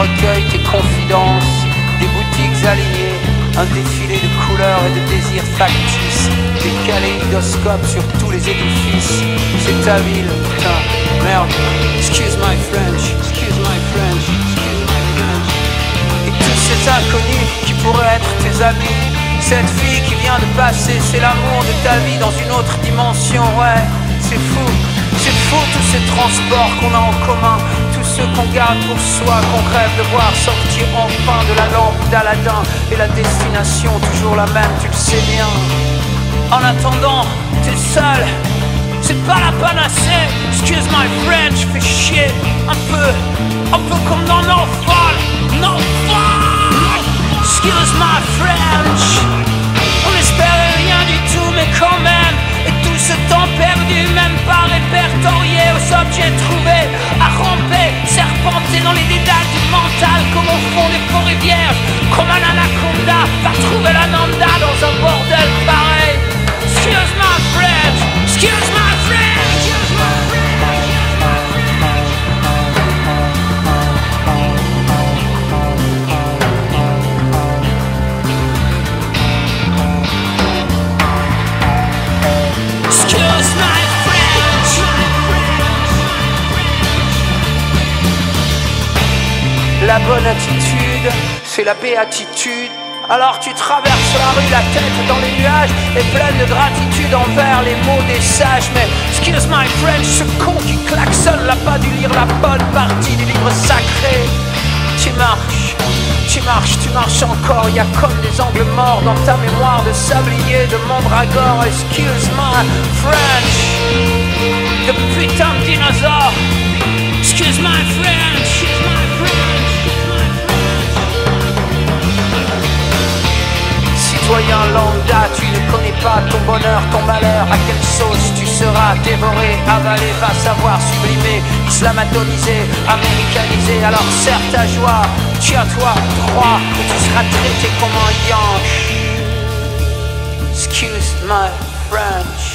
recueille tes confidences, des boutiques alignées, un défilé de couleurs et de désirs factices, des kaléidoscopes sur tous les édifices. C'est ta ville, putain, merde. Excuse my French, excuse my French, excuse my French. Et tous ces inconnus qui pourraient être tes amis. Cette fille qui vient de passer, c'est l'amour de ta vie dans une autre dimension, ouais, c'est fou. C'est fou tous ces transports qu'on a en commun, pour soi, qu'on rêve de voir sortir enfin de la lampe d'Aladin. Et la destination, toujours la même, tu le sais bien. En attendant, t'es seul, c'est pas la panacée. Excuse my French, fais chier un peu, un peu comme dans nos va trouver la nanda dans un bordel pareil. Excuse my French, excuse my French. Excuse my French. La bonne attitude, c'est la béatitude. Alors tu traverses la rue, la tête dans les nuages et pleine de gratitude envers les mots des sages. Mais excuse my French, ce con qui klaxonne n'a pas dû lire la bonne partie du livre sacré. Tu marches, tu marches, tu marches encore. Y a comme des angles morts dans ta mémoire de sablier, de mandragore. Excuse my French, de putain de dinosaure. Excuse my French, Lambda, tu ne connais pas ton bonheur, ton malheur, à quelle sauce tu seras dévoré, avalé, va savoir sublimer, islamatonisé, américanisé, alors serre ta joie, tiens-toi droit, et tu seras traité comme un yank. Excuse my French.